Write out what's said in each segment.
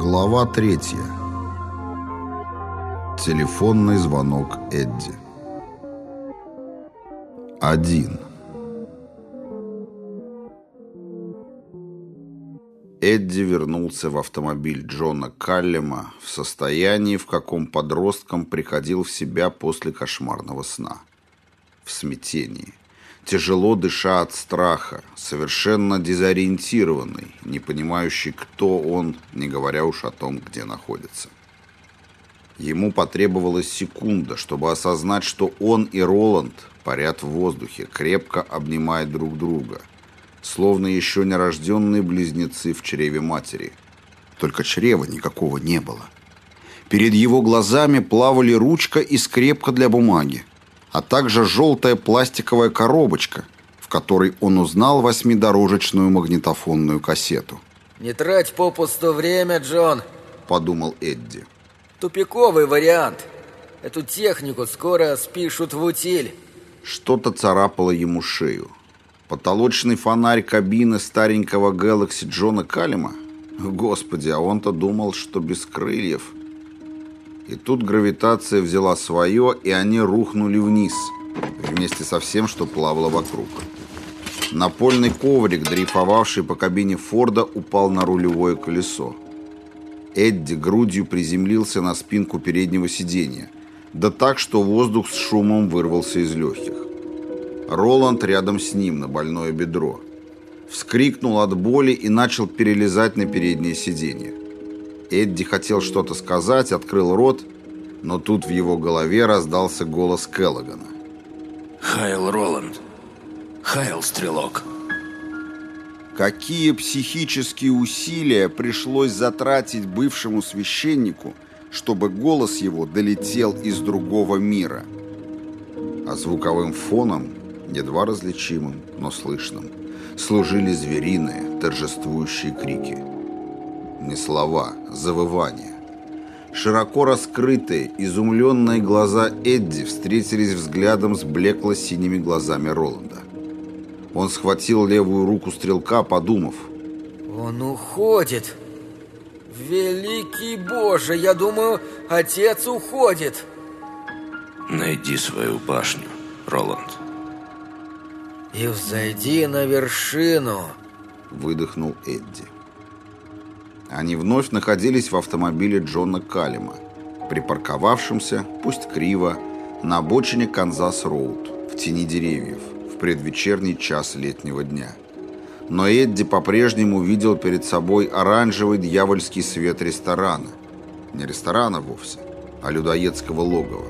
Глава третья. Телефонный звонок Эдди. Один. Эдди вернулся в автомобиль Джона Каллема в состоянии, в каком подростком приходил в себя после кошмарного сна. В смятении тяжело дыша от страха, совершенно дезориентированный, не понимающий, кто он, не говоря уж о том, где находится. Ему потребовалась секунда, чтобы осознать, что он и Роланд парят в воздухе, крепко обнимая друг друга, словно еще нерожденные близнецы в чреве матери. Только чрева никакого не было. Перед его глазами плавали ручка и скрепка для бумаги а также желтая пластиковая коробочка, в которой он узнал восьмидорожечную магнитофонную кассету. «Не трать попусту время, Джон», — подумал Эдди. «Тупиковый вариант. Эту технику скоро спишут в утиль». Что-то царапало ему шею. Потолочный фонарь кабины старенького Galaxy Джона Калима? Господи, а он-то думал, что без крыльев — и тут гравитация взяла свое, и они рухнули вниз, вместе со всем, что плавало вокруг. Напольный коврик, дрейфовавший по кабине Форда, упал на рулевое колесо. Эдди грудью приземлился на спинку переднего сиденья, да так, что воздух с шумом вырвался из легких. Роланд рядом с ним на больное бедро. Вскрикнул от боли и начал перелезать на переднее сиденье. Эдди хотел что-то сказать, открыл рот, но тут в его голове раздался голос Келлогана. «Хайл Роланд! Хайл Стрелок!» Какие психические усилия пришлось затратить бывшему священнику, чтобы голос его долетел из другого мира. А звуковым фоном, едва различимым, но слышным, служили звериные, торжествующие крики не слова, завывания. Широко раскрытые, изумленные глаза Эдди встретились взглядом с блекло-синими глазами Роланда. Он схватил левую руку стрелка, подумав. «Он уходит! Великий Боже, я думаю, отец уходит!» «Найди свою башню, Роланд!» «И взойди на вершину!» Выдохнул Эдди. Они вновь находились в автомобиле Джона Калима, припарковавшемся, пусть криво, на обочине Канзас-Роуд, в тени деревьев, в предвечерний час летнего дня. Но Эдди по-прежнему видел перед собой оранжевый дьявольский свет ресторана. Не ресторана вовсе, а людоедского логова.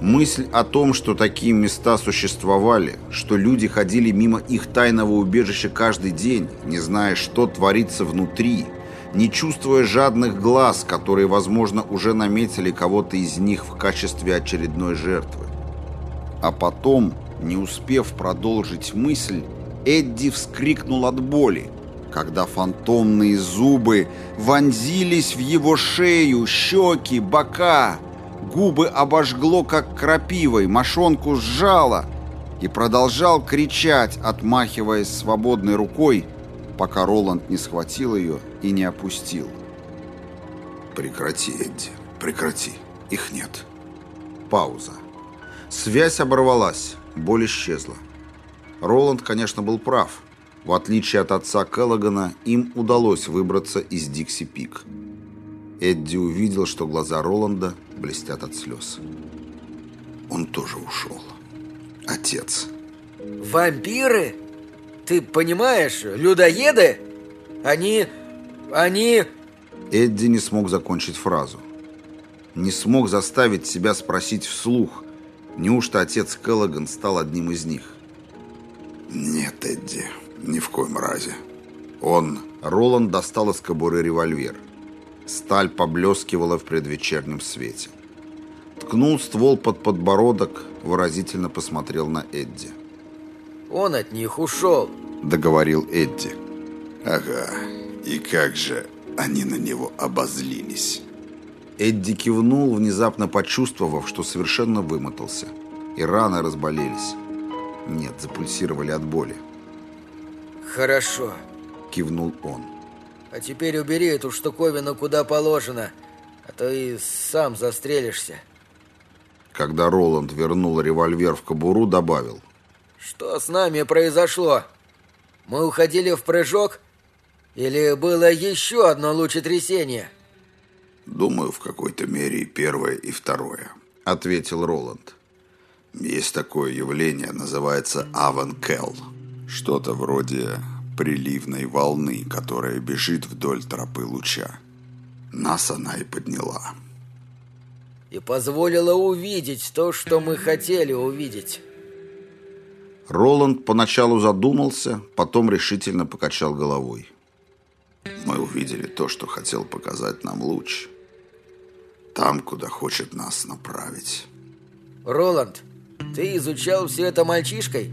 Мысль о том, что такие места существовали, что люди ходили мимо их тайного убежища каждый день, не зная, что творится внутри – не чувствуя жадных глаз, которые, возможно, уже наметили кого-то из них в качестве очередной жертвы. А потом, не успев продолжить мысль, Эдди вскрикнул от боли, когда фантомные зубы вонзились в его шею, щеки, бока. Губы обожгло, как крапивой, мошонку сжало и продолжал кричать, отмахиваясь свободной рукой, пока Роланд не схватил ее и не опустил. «Прекрати, Эдди, прекрати. Их нет». Пауза. Связь оборвалась, боль исчезла. Роланд, конечно, был прав. В отличие от отца Келлогана, им удалось выбраться из Дикси-Пик. Эдди увидел, что глаза Роланда блестят от слез. Он тоже ушел. Отец. «Вампиры?» Ты понимаешь, людоеды? Они... они...» Эдди не смог закончить фразу. Не смог заставить себя спросить вслух, неужто отец Келлоган стал одним из них. «Нет, Эдди, ни в коем разе. Он...» Роланд достал из кобуры револьвер. Сталь поблескивала в предвечернем свете. Ткнул ствол под подбородок, выразительно посмотрел на Эдди. Он от них ушел», — договорил Эдди. «Ага, и как же они на него обозлились». Эдди кивнул, внезапно почувствовав, что совершенно вымотался. И раны разболелись. Нет, запульсировали от боли. «Хорошо», — кивнул он. А теперь убери эту штуковину куда положено, а то и сам застрелишься. Когда Роланд вернул револьвер в кобуру, добавил. Что с нами произошло? Мы уходили в прыжок? Или было еще одно лучетрясение? Думаю, в какой-то мере и первое, и второе, ответил Роланд. Есть такое явление, называется аванкел. Что-то вроде приливной волны, которая бежит вдоль тропы луча. Нас она и подняла. И позволила увидеть то, что мы хотели увидеть. Роланд поначалу задумался, потом решительно покачал головой. Мы увидели то, что хотел показать нам луч. Там, куда хочет нас направить. Роланд, ты изучал все это мальчишкой?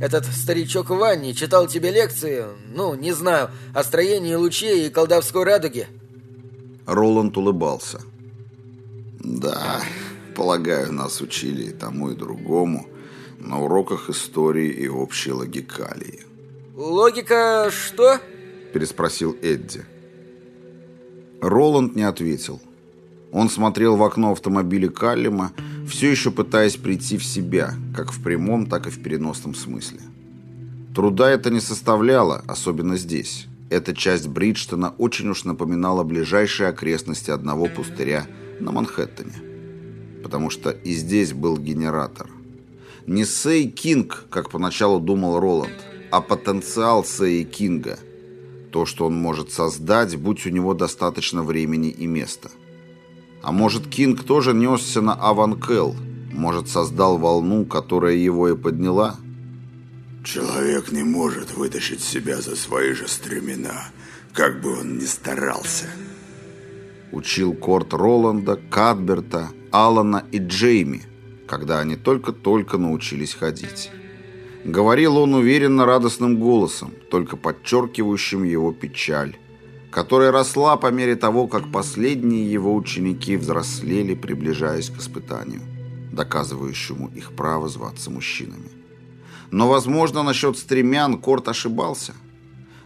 Этот старичок Ванни читал тебе лекции, ну, не знаю, о строении лучей и колдовской радуги? Роланд улыбался. Да, полагаю, нас учили и тому, и другому на уроках истории и общей логикалии. Логика что? Переспросил Эдди. Роланд не ответил. Он смотрел в окно автомобиля Каллима, все еще пытаясь прийти в себя, как в прямом, так и в переносном смысле. Труда это не составляло, особенно здесь. Эта часть Бриджтона очень уж напоминала ближайшие окрестности одного пустыря на Манхэттене. Потому что и здесь был генератор. Не Сей Кинг, как поначалу думал Роланд, а потенциал Сей Кинга. То, что он может создать, будь у него достаточно времени и места. А может, Кинг тоже несся на Аванкел? Может, создал волну, которая его и подняла? Человек не может вытащить себя за свои же стремена, как бы он ни старался. Учил Корт Роланда, Кадберта, Алана и Джейми, когда они только-только научились ходить. Говорил он уверенно радостным голосом, только подчеркивающим его печаль, которая росла по мере того, как последние его ученики взрослели, приближаясь к испытанию, доказывающему их право зваться мужчинами. Но, возможно, насчет стремян Корт ошибался.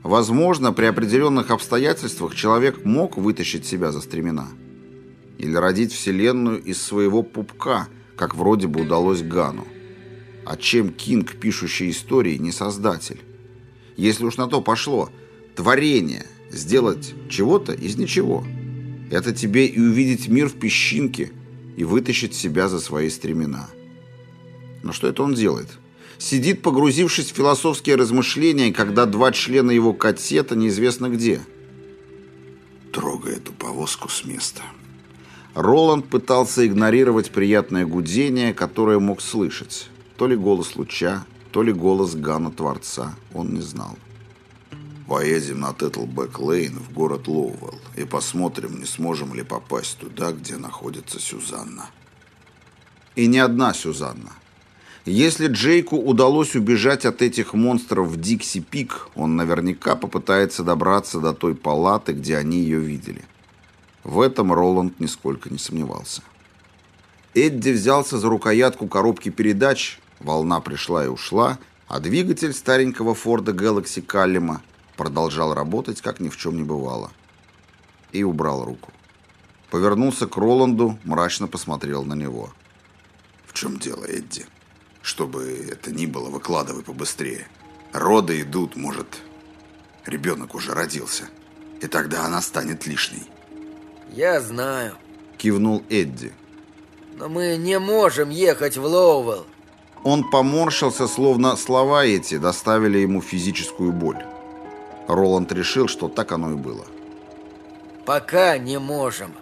Возможно, при определенных обстоятельствах человек мог вытащить себя за стремена. Или родить Вселенную из своего пупка, как вроде бы удалось Гану. А чем Кинг, пишущий истории, не создатель? Если уж на то пошло, творение, сделать чего-то из ничего. Это тебе и увидеть мир в песчинке, и вытащить себя за свои стремена. Но что это он делает? Сидит, погрузившись в философские размышления, когда два члена его кассета неизвестно где. Трогай эту повозку с места. Роланд пытался игнорировать приятное гудение, которое мог слышать. То ли голос луча, то ли голос Гана Творца, он не знал. Поедем на Тэтлбэк-лейн в город Лоуэлл и посмотрим, не сможем ли попасть туда, где находится Сюзанна. И не одна Сюзанна. Если Джейку удалось убежать от этих монстров в Дикси-Пиг, он наверняка попытается добраться до той палаты, где они ее видели. В этом Роланд нисколько не сомневался. Эдди взялся за рукоятку коробки передач, волна пришла и ушла, а двигатель старенького Форда Galaxy Каллима продолжал работать, как ни в чем не бывало. И убрал руку. Повернулся к Роланду, мрачно посмотрел на него. «В чем дело, Эдди? Чтобы это ни было, выкладывай побыстрее. Роды идут, может, ребенок уже родился, и тогда она станет лишней». «Я знаю», — кивнул Эдди. «Но мы не можем ехать в Лоуэлл». Он поморщился, словно слова эти доставили ему физическую боль. Роланд решил, что так оно и было. «Пока не можем».